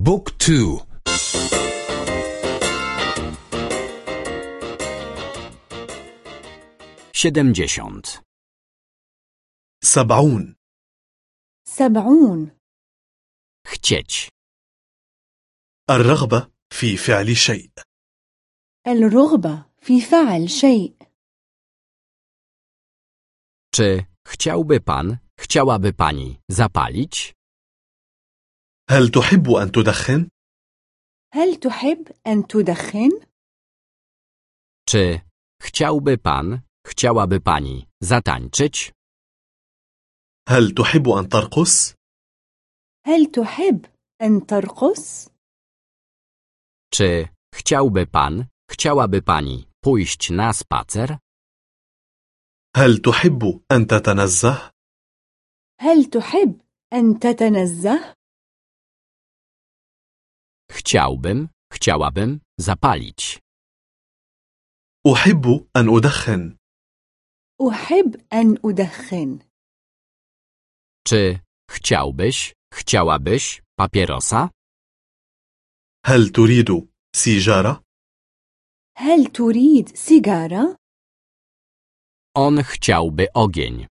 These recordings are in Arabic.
بوك تو siedemdziesiąt, سبعون سبعون chcieć, الرغبة في فعل شيء الرغبة في فعل شيء czy chciałby pan, chciałaby pani zapalić? هل تحب أن تدخن؟ هل تحب أن تدخن؟ Czy chciałby pan, chciałaby pani zatańczyć? هل تحب أن ترقص؟ هل تحب أن ترقص؟ Czy chciałby pan, chciałaby pani pójść na spacer? هل تحب أن تتنزه؟ هل تحب أن تتنزه؟ Chciałbym, chciałabym zapalić. أحب أن أدخن أحب أن أدخن Czy chciałbyś, chciałabyś papierosa? هل تريد سيجارة؟ هل تريد سيجارة؟ On chciałby ogień.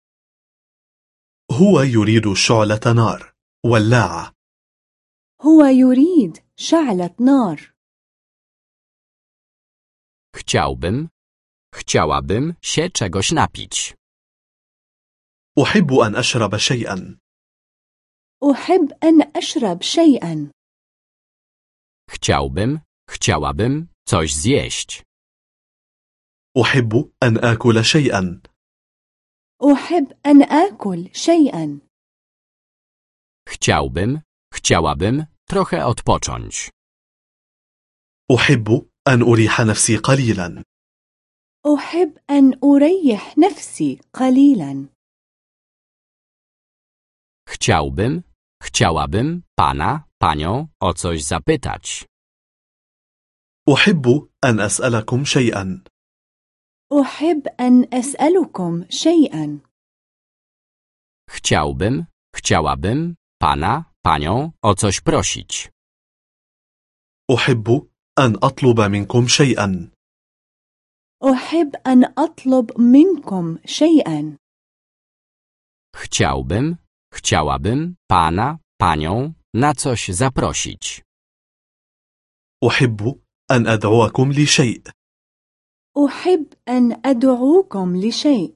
هو يريد شعلة نار ولاعة هو يريد شعلة نار Chciałbym, chciałabym się czegoś napić. أحب أن أشرب شيئا أحب أن أشرب شيئا Chciałbym, chciałabym coś zjeść. أحب أن آكل شيئا أحب أن آكل شيئا Chciałbym, chciałabym trochę odpocząć. أحب أن أريح نفسي قليلا أحب أن أريح نفسي قليلا Chciałbym, chciałabym pana, panią o coś zapytać. أحب أن أسألكم شيئا أحب أن أسألكم شيئا Chciałbym, chciałabym pana, panią o coś prosić. أحب أن أطلب منكم شيئا أحب أن أطلب منكم شيئا Chciałbym, chciałabym pana, panią na coś zaprosić. أحب أن أدعوكم لشيء أحب أن أدعوكم لشيء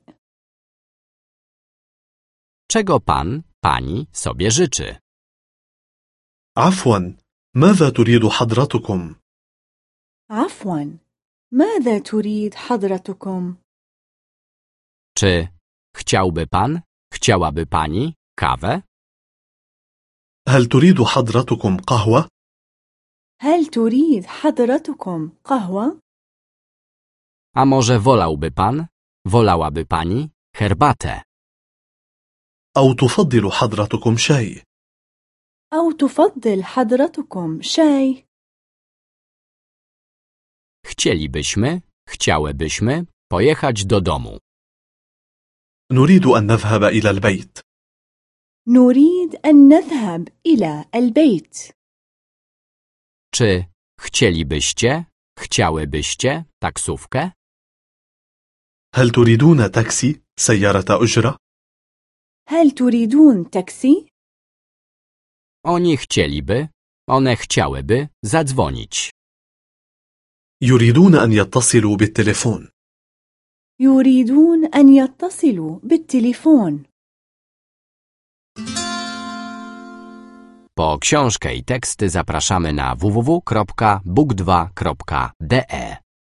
Czego pan, pani sobie życzy? عفوا ماذا تريد حضرتكم؟ عفوا ماذا تريد حضرتكم؟ Czy chciałby pan, chciałaby pani kawę? هل تريد حضرتكم قهوة؟ هل تريد حضرتكم قهوة؟ A może wolałby pan, wolałaby pani herbatę? أو تفضل حضرتكم شاي؟ أو تفضل حضرتكم شاي؟ Chcielibyśmy, chciałybyśmy pojechać do domu. نريد أن نذهب إلى البيت نريد أن نذهب إلى البيت Czy chcielibyście, chciałybyście taksówkę? هل تريدون تاكسي سيارة أجرة؟ هل تريدون تاكسي؟ Oni chcieliby, one chciałyby zadzwonić. يريدون أن يتصلوا بالتليفون يريدون أن يتصلوا بالتليفون Po książkę i teksty zapraszamy na www.book2.de.